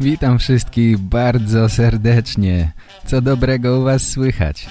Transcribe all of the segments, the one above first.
Witam wszystkich bardzo serdecznie. Co dobrego u was słychać?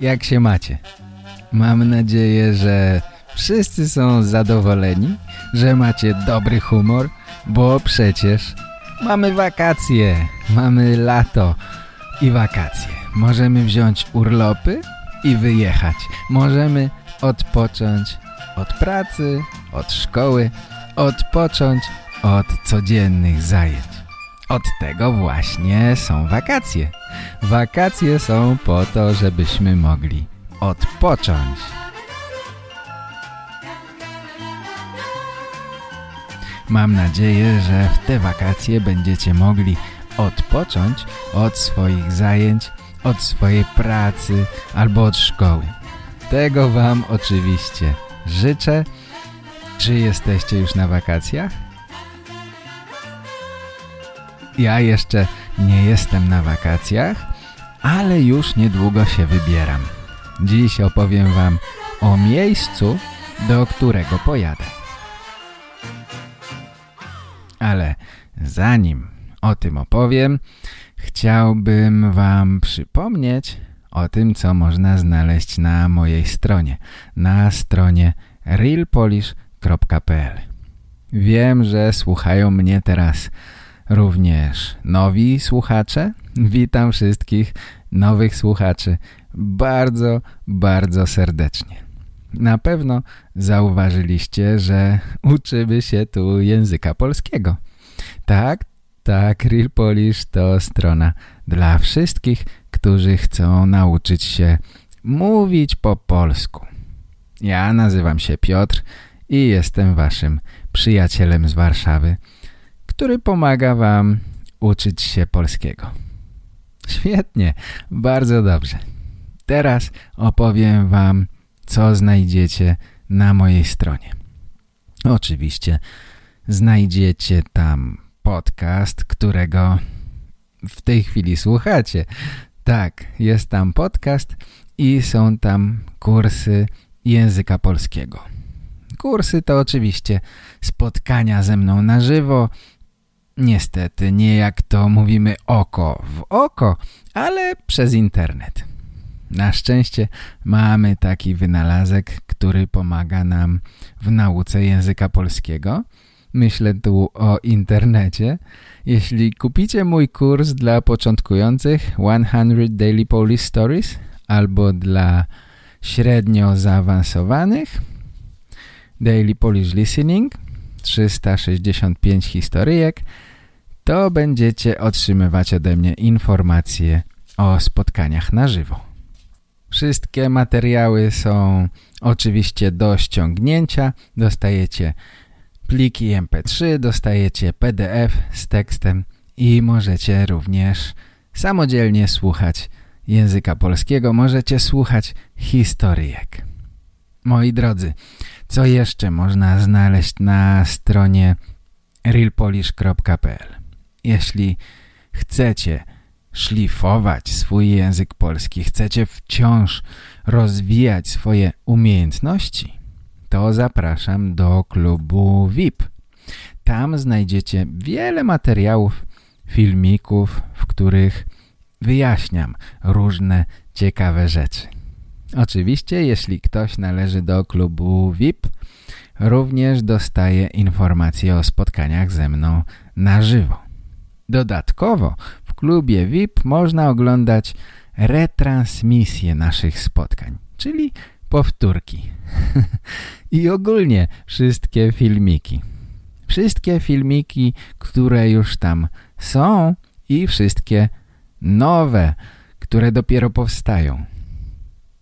Jak się macie? Mam nadzieję, że wszyscy są zadowoleni, że macie dobry humor, bo przecież mamy wakacje, mamy lato i wakacje. Możemy wziąć urlopy i wyjechać. Możemy odpocząć od pracy, od szkoły, odpocząć od codziennych zajęć. Od tego właśnie są wakacje. Wakacje są po to, żebyśmy mogli odpocząć. Mam nadzieję, że w te wakacje będziecie mogli odpocząć od swoich zajęć, od swojej pracy albo od szkoły. Tego Wam oczywiście życzę. Czy jesteście już na wakacjach? Ja jeszcze nie jestem na wakacjach, ale już niedługo się wybieram. Dziś opowiem Wam o miejscu, do którego pojadę. Ale zanim o tym opowiem, chciałbym Wam przypomnieć o tym, co można znaleźć na mojej stronie, na stronie realpolish.pl. Wiem, że słuchają mnie teraz również nowi słuchacze. Witam wszystkich nowych słuchaczy bardzo, bardzo serdecznie. Na pewno zauważyliście, że uczymy się tu języka polskiego. Tak, tak, Real Polish to strona dla wszystkich, którzy chcą nauczyć się mówić po polsku. Ja nazywam się Piotr i jestem waszym przyjacielem z Warszawy – który pomaga Wam uczyć się polskiego. Świetnie, bardzo dobrze. Teraz opowiem Wam, co znajdziecie na mojej stronie. Oczywiście znajdziecie tam podcast, którego w tej chwili słuchacie. Tak, jest tam podcast i są tam kursy języka polskiego. Kursy to oczywiście spotkania ze mną na żywo, Niestety, nie jak to mówimy oko w oko, ale przez internet. Na szczęście mamy taki wynalazek, który pomaga nam w nauce języka polskiego. Myślę tu o internecie. Jeśli kupicie mój kurs dla początkujących 100 Daily Polish Stories albo dla średnio zaawansowanych Daily Polish Listening 365 historyjek to będziecie otrzymywać ode mnie informacje o spotkaniach na żywo. Wszystkie materiały są oczywiście do ściągnięcia. Dostajecie pliki MP3, dostajecie PDF z tekstem i możecie również samodzielnie słuchać języka polskiego. Możecie słuchać historyjek. Moi drodzy, co jeszcze można znaleźć na stronie realpolish.pl jeśli chcecie szlifować swój język polski, chcecie wciąż rozwijać swoje umiejętności, to zapraszam do klubu VIP. Tam znajdziecie wiele materiałów, filmików, w których wyjaśniam różne ciekawe rzeczy. Oczywiście, jeśli ktoś należy do klubu VIP, również dostaje informacje o spotkaniach ze mną na żywo. Dodatkowo w klubie VIP można oglądać retransmisję naszych spotkań, czyli powtórki. I ogólnie wszystkie filmiki. Wszystkie filmiki, które już tam są i wszystkie nowe, które dopiero powstają.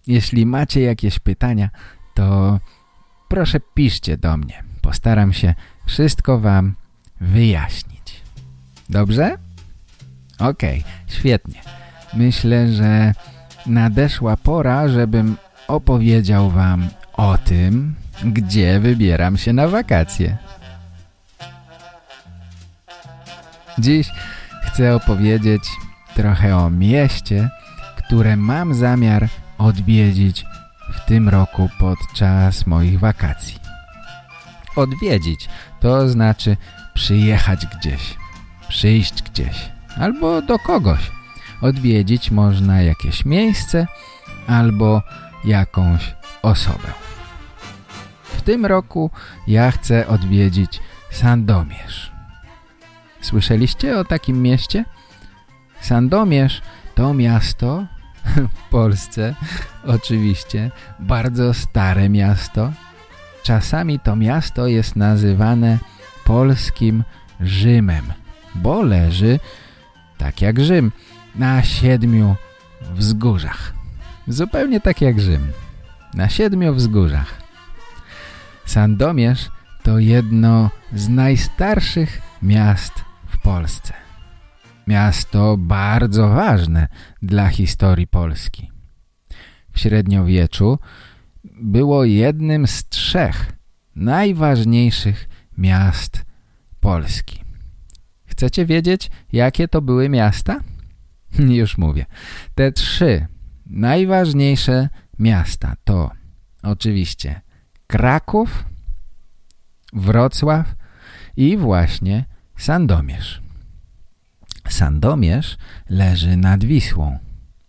Jeśli macie jakieś pytania, to proszę piszcie do mnie. Postaram się wszystko wam wyjaśnić. Dobrze? Okej, okay, świetnie. Myślę, że nadeszła pora, żebym opowiedział wam o tym, gdzie wybieram się na wakacje. Dziś chcę opowiedzieć trochę o mieście, które mam zamiar odwiedzić w tym roku podczas moich wakacji. Odwiedzić to znaczy przyjechać gdzieś, przyjść gdzieś albo do kogoś. Odwiedzić można jakieś miejsce albo jakąś osobę. W tym roku ja chcę odwiedzić Sandomierz. Słyszeliście o takim mieście? Sandomierz to miasto w Polsce, oczywiście, bardzo stare miasto. Czasami to miasto jest nazywane polskim Rzymem, bo leży, tak jak Rzym, na siedmiu wzgórzach. Zupełnie tak jak Rzym, na siedmiu wzgórzach. Sandomierz to jedno z najstarszych miast w Polsce. Miasto bardzo ważne dla historii Polski. W średniowieczu było jednym z trzech najważniejszych miast Polski. Chcecie wiedzieć, jakie to były miasta? Już mówię. Te trzy najważniejsze miasta to oczywiście Kraków, Wrocław i właśnie Sandomierz. Sandomierz leży nad Wisłą.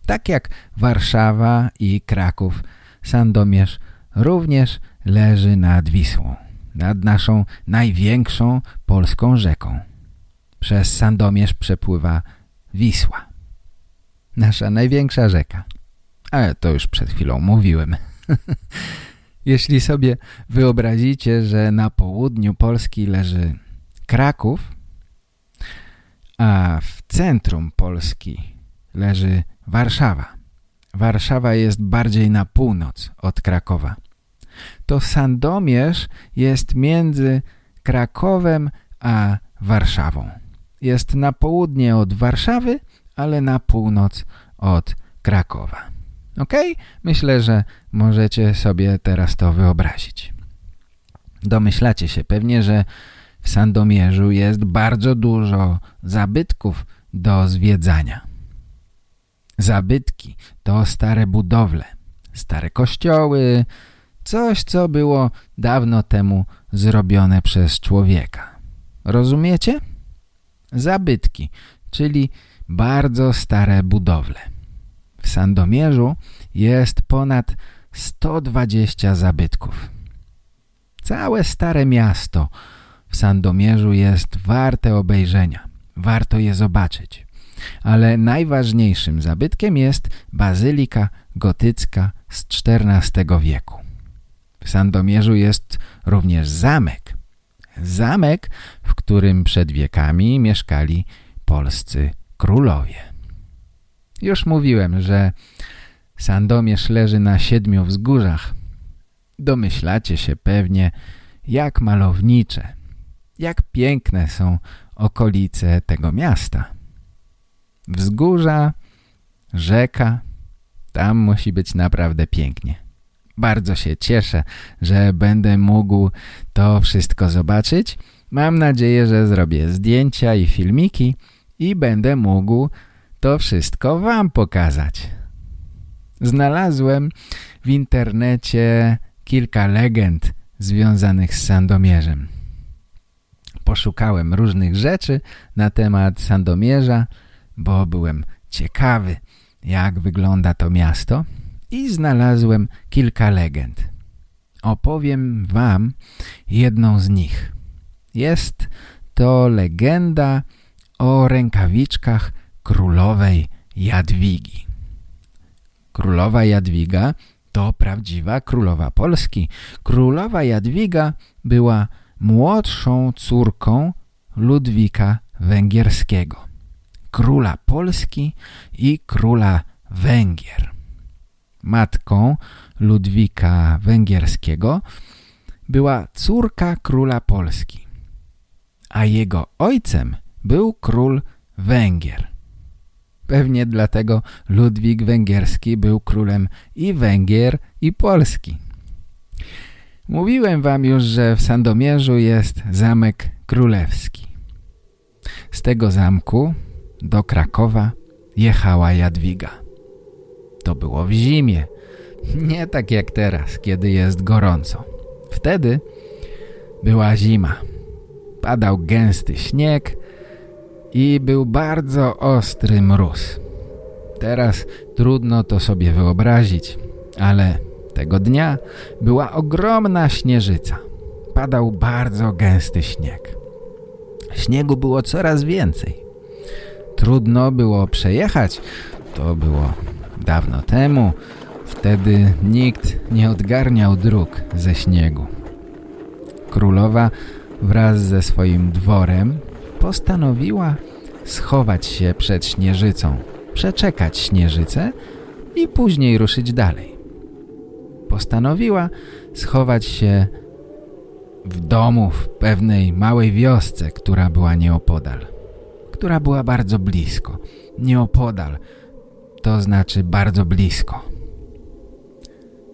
Tak jak Warszawa i Kraków, Sandomierz również leży nad Wisłą, nad naszą największą polską rzeką. Przez Sandomierz przepływa Wisła. Nasza największa rzeka. Ale to już przed chwilą mówiłem. Jeśli sobie wyobrazicie, że na południu Polski leży Kraków, a w centrum Polski leży Warszawa. Warszawa jest bardziej na północ od Krakowa. To Sandomierz jest między Krakowem a Warszawą. Jest na południe od Warszawy, ale na północ od Krakowa. Ok? Myślę, że możecie sobie teraz to wyobrazić. Domyślacie się pewnie, że w Sandomierzu jest bardzo dużo zabytków do zwiedzania. Zabytki to stare budowle, stare kościoły, coś co było dawno temu zrobione przez człowieka. Rozumiecie? Zabytki, czyli bardzo stare budowle. W Sandomierzu jest ponad 120 zabytków. Całe stare miasto w Sandomierzu jest warte obejrzenia. Warto je zobaczyć. Ale najważniejszym zabytkiem jest bazylika gotycka z XIV wieku. W Sandomierzu jest również zamek. Zamek, w którym przed wiekami mieszkali polscy królowie. Już mówiłem, że Sandomierz leży na siedmiu wzgórzach. Domyślacie się pewnie, jak malownicze, jak piękne są okolice tego miasta. Wzgórza, rzeka, tam musi być naprawdę pięknie. Bardzo się cieszę, że będę mógł to wszystko zobaczyć. Mam nadzieję, że zrobię zdjęcia i filmiki i będę mógł to wszystko wam pokazać. Znalazłem w internecie kilka legend związanych z Sandomierzem. Poszukałem różnych rzeczy na temat Sandomierza, bo byłem ciekawy, jak wygląda to miasto i znalazłem kilka legend. Opowiem wam jedną z nich. Jest to legenda o rękawiczkach królowej Jadwigi. Królowa Jadwiga to prawdziwa królowa Polski. Królowa Jadwiga była młodszą córką Ludwika Węgierskiego, króla Polski i króla Węgier. Matką Ludwika Węgierskiego była córka króla Polski, a jego ojcem był król Węgier. Pewnie dlatego Ludwik Węgierski był królem i Węgier, i Polski. Mówiłem wam już, że w Sandomierzu jest zamek królewski. Z tego zamku do Krakowa jechała Jadwiga. To było w zimie, nie tak jak teraz, kiedy jest gorąco. Wtedy była zima. Padał gęsty śnieg i był bardzo ostry mróz. Teraz trudno to sobie wyobrazić, ale tego dnia była ogromna śnieżyca. Padał bardzo gęsty śnieg. Śniegu było coraz więcej. Trudno było przejechać. To było dawno temu. Wtedy nikt nie odgarniał dróg ze śniegu. Królowa wraz ze swoim dworem postanowiła schować się przed śnieżycą, przeczekać śnieżycę i później ruszyć dalej. Postanowiła schować się w domu w pewnej małej wiosce, która była nieopodal. Która była bardzo blisko. Nieopodal, to znaczy bardzo blisko.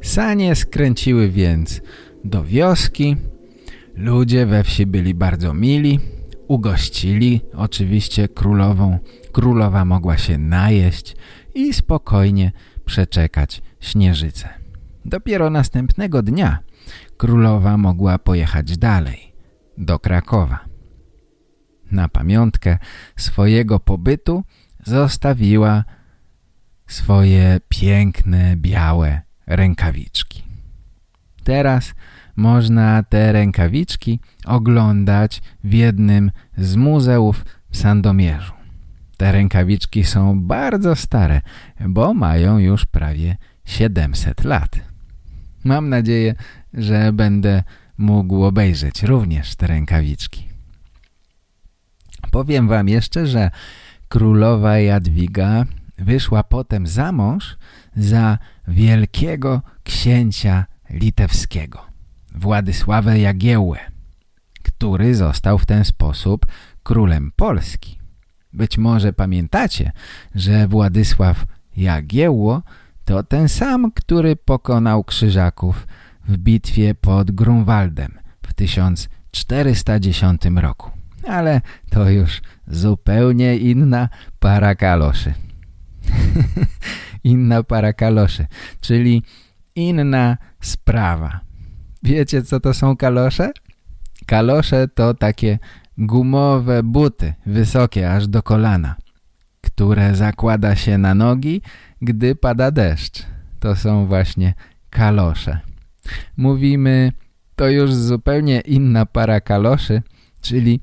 Sanie skręciły więc do wioski. Ludzie we wsi byli bardzo mili. Ugościli oczywiście królową. Królowa mogła się najeść i spokojnie przeczekać śnieżycę. Dopiero następnego dnia królowa mogła pojechać dalej, do Krakowa. Na pamiątkę swojego pobytu zostawiła swoje piękne, białe rękawiczki. Teraz można te rękawiczki oglądać w jednym z muzeów w Sandomierzu. Te rękawiczki są bardzo stare, bo mają już prawie 700 lat. Mam nadzieję, że będę mógł obejrzeć również te rękawiczki. Powiem wam jeszcze, że królowa Jadwiga wyszła potem za mąż za wielkiego księcia litewskiego, Władysławę Jagiełłę, który został w ten sposób królem Polski. Być może pamiętacie, że Władysław Jagiełło to ten sam, który pokonał krzyżaków w bitwie pod Grunwaldem w 1410 roku. Ale to już zupełnie inna para kaloszy. inna para kaloszy, czyli inna sprawa. Wiecie, co to są kalosze? Kalosze to takie gumowe buty, wysokie aż do kolana, które zakłada się na nogi, gdy pada deszcz. To są właśnie kalosze. Mówimy, to już zupełnie inna para kaloszy, czyli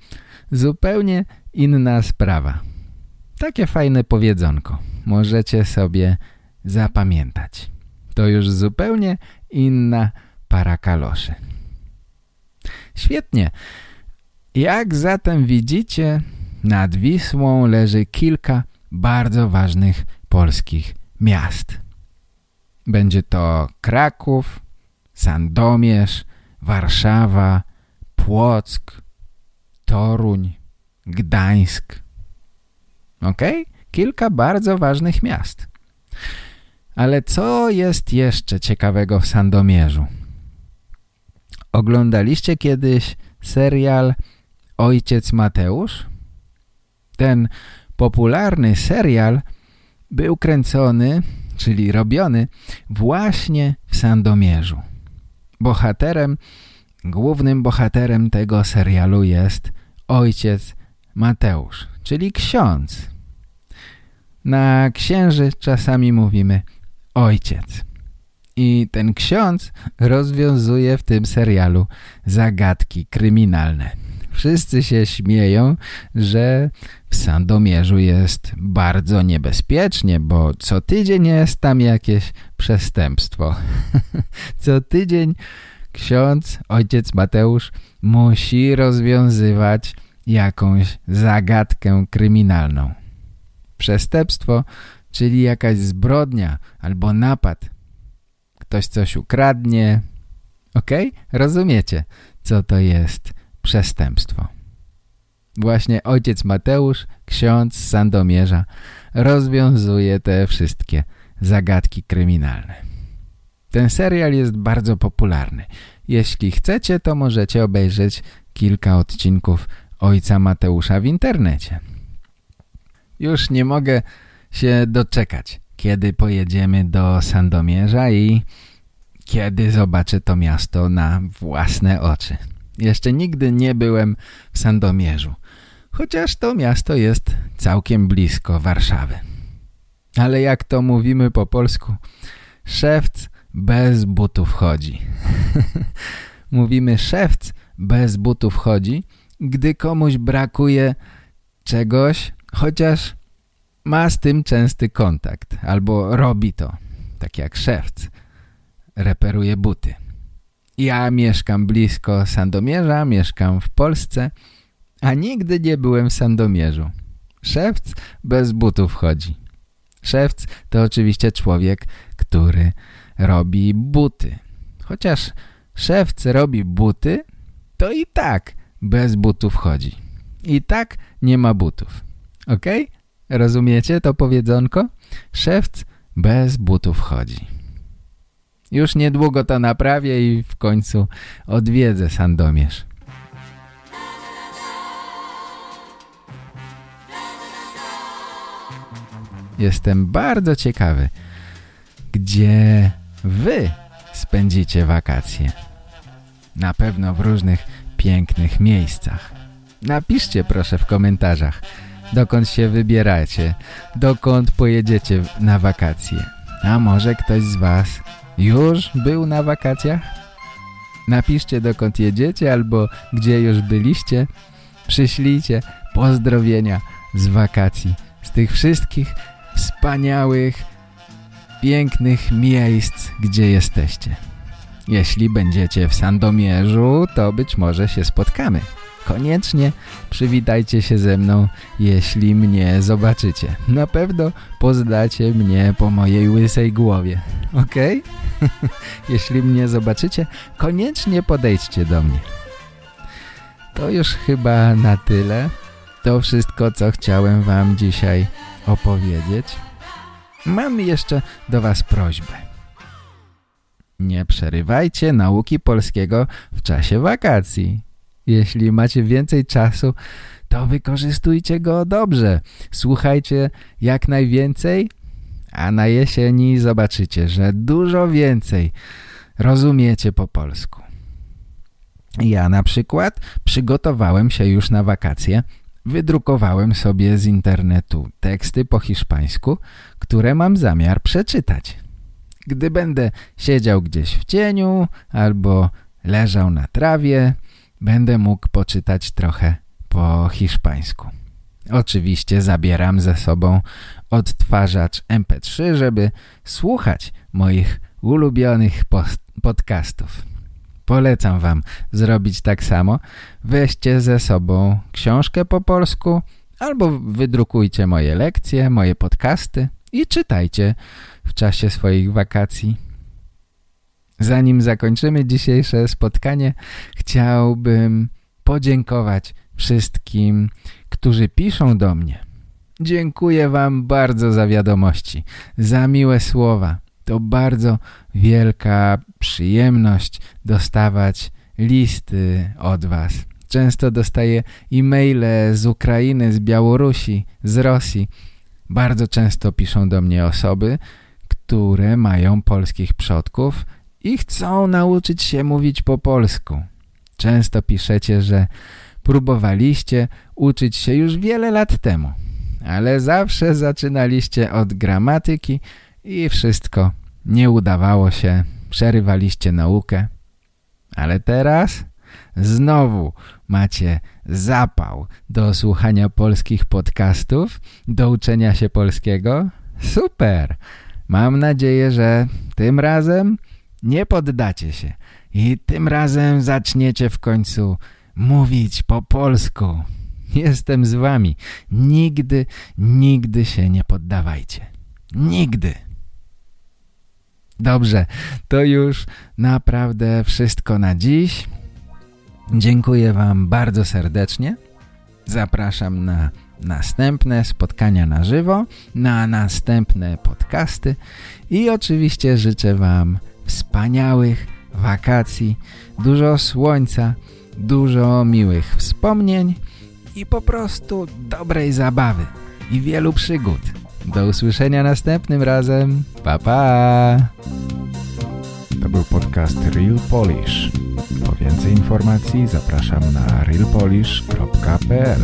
zupełnie inna sprawa. Takie fajne powiedzonko możecie sobie zapamiętać. To już zupełnie inna para kaloszy. Świetnie. Jak zatem widzicie, nad Wisłą leży kilka bardzo ważnych polskich miast. Będzie to Kraków, Sandomierz, Warszawa, Płock, Toruń, Gdańsk. Ok? Kilka bardzo ważnych miast. Ale co jest jeszcze ciekawego w Sandomierzu? Oglądaliście kiedyś serial Ojciec Mateusz? Ten popularny serial był kręcony, czyli robiony właśnie w Sandomierzu. Bohaterem, głównym bohaterem tego serialu jest ojciec Mateusz, czyli ksiądz. Na księży czasami mówimy ojciec. I ten ksiądz rozwiązuje w tym serialu zagadki kryminalne. Wszyscy się śmieją, że w Sandomierzu jest bardzo niebezpiecznie, bo co tydzień jest tam jakieś przestępstwo. co tydzień ksiądz, ojciec Mateusz musi rozwiązywać jakąś zagadkę kryminalną. Przestępstwo, czyli jakaś zbrodnia albo napad. Ktoś coś ukradnie, Ok? Rozumiecie, co to jest przestępstwo. Właśnie ojciec Mateusz, ksiądz Sandomierza, rozwiązuje te wszystkie zagadki kryminalne. Ten serial jest bardzo popularny. Jeśli chcecie, to możecie obejrzeć kilka odcinków ojca Mateusza w internecie. Już nie mogę się doczekać, kiedy pojedziemy do Sandomierza i kiedy zobaczę to miasto na własne oczy. Jeszcze nigdy nie byłem w Sandomierzu, chociaż to miasto jest całkiem blisko Warszawy. Ale jak to mówimy po polsku, szewc bez butów chodzi. mówimy szewc bez butów chodzi, gdy komuś brakuje czegoś, chociaż ma z tym częsty kontakt albo robi to, tak jak szewc reperuje buty. Ja mieszkam blisko Sandomierza, mieszkam w Polsce, a nigdy nie byłem w Sandomierzu. Szewc bez butów chodzi. Szewc to oczywiście człowiek, który robi buty. Chociaż szewc robi buty, to i tak bez butów chodzi. I tak nie ma butów. Ok? Rozumiecie to powiedzonko? Szewc bez butów chodzi. Już niedługo to naprawię i w końcu odwiedzę Sandomierz. Jestem bardzo ciekawy, gdzie wy spędzicie wakacje. Na pewno w różnych pięknych miejscach. Napiszcie proszę w komentarzach, dokąd się wybieracie, dokąd pojedziecie na wakacje. A może ktoś z was już był na wakacjach? Napiszcie dokąd jedziecie albo gdzie już byliście. Przyślijcie pozdrowienia z wakacji, z tych wszystkich wspaniałych, pięknych miejsc, gdzie jesteście. Jeśli będziecie w Sandomierzu, to być może się spotkamy. Koniecznie przywitajcie się ze mną, jeśli mnie zobaczycie. Na pewno poznacie mnie po mojej łysej głowie. Ok? jeśli mnie zobaczycie, koniecznie podejdźcie do mnie. To już chyba na tyle. To wszystko, co chciałem wam dzisiaj opowiedzieć. Mam jeszcze do was prośbę. Nie przerywajcie nauki polskiego w czasie wakacji. Jeśli macie więcej czasu, to wykorzystujcie go dobrze. Słuchajcie jak najwięcej, a na jesieni zobaczycie, że dużo więcej rozumiecie po polsku. Ja na przykład przygotowałem się już na wakacje, wydrukowałem sobie z internetu teksty po hiszpańsku, które mam zamiar przeczytać. Gdy będę siedział gdzieś w cieniu albo leżał na trawie, będę mógł poczytać trochę po hiszpańsku. Oczywiście zabieram ze sobą odtwarzacz MP3, żeby słuchać moich ulubionych podcastów. Polecam wam zrobić tak samo. Weźcie ze sobą książkę po polsku albo wydrukujcie moje lekcje, moje podcasty i czytajcie w czasie swoich wakacji. Zanim zakończymy dzisiejsze spotkanie, chciałbym podziękować wszystkim, którzy piszą do mnie. Dziękuję wam bardzo za wiadomości, za miłe słowa. To bardzo wielka przyjemność dostawać listy od was. Często dostaję e-maile z Ukrainy, z Białorusi, z Rosji. Bardzo często piszą do mnie osoby, które mają polskich przodków i chcą nauczyć się mówić po polsku. Często piszecie, że próbowaliście uczyć się już wiele lat temu, ale zawsze zaczynaliście od gramatyki i wszystko nie udawało się, przerywaliście naukę. Ale teraz znowu macie zapał do słuchania polskich podcastów, do uczenia się polskiego. Super! Mam nadzieję, że tym razem nie poddacie się i tym razem zaczniecie w końcu mówić po polsku. Jestem z wami. Nigdy, nigdy się nie poddawajcie. Nigdy. Dobrze, to już naprawdę wszystko na dziś. Dziękuję Wam bardzo serdecznie. Zapraszam na następne spotkania na żywo, na następne podcasty i oczywiście życzę Wam wspaniałych wakacji, dużo słońca, dużo miłych wspomnień i po prostu dobrej zabawy i wielu przygód. Do usłyszenia następnym razem. Pa, pa! To był podcast Real Polish. Po więcej informacji zapraszam na realpolish.pl